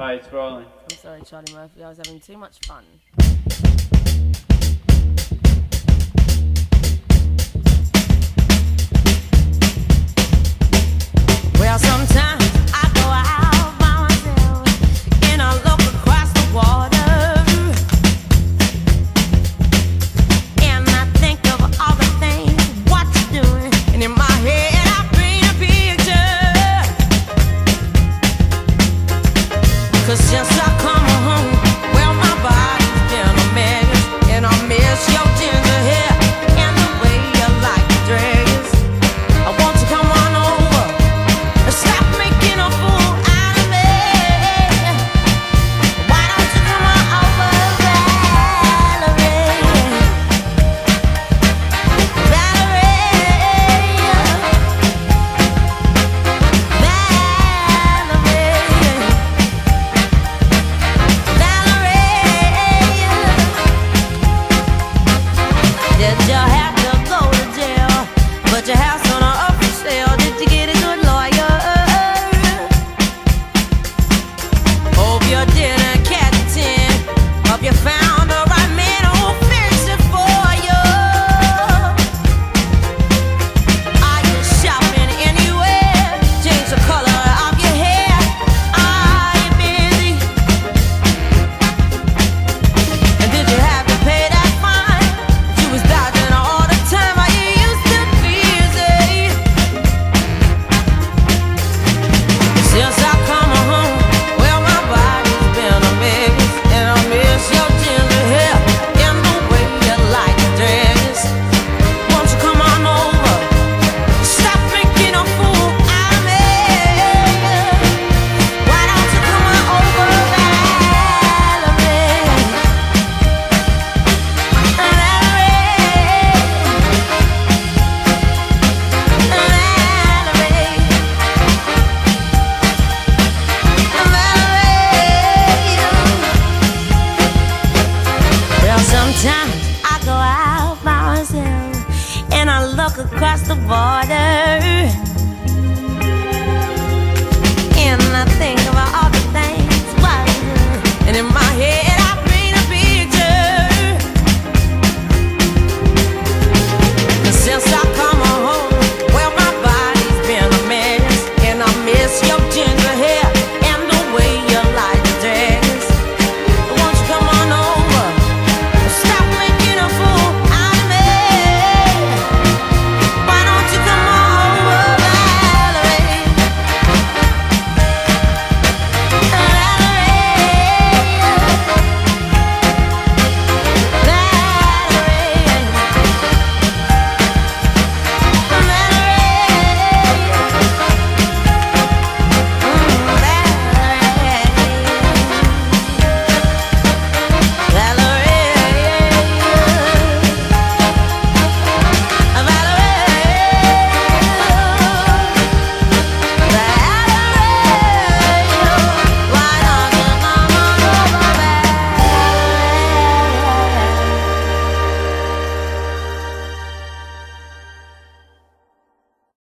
Hi, it's Rolling. I'm sorry, Charlie Murphy. I was having too much fun. Sometimes I go out by myself and I look across the border and I think.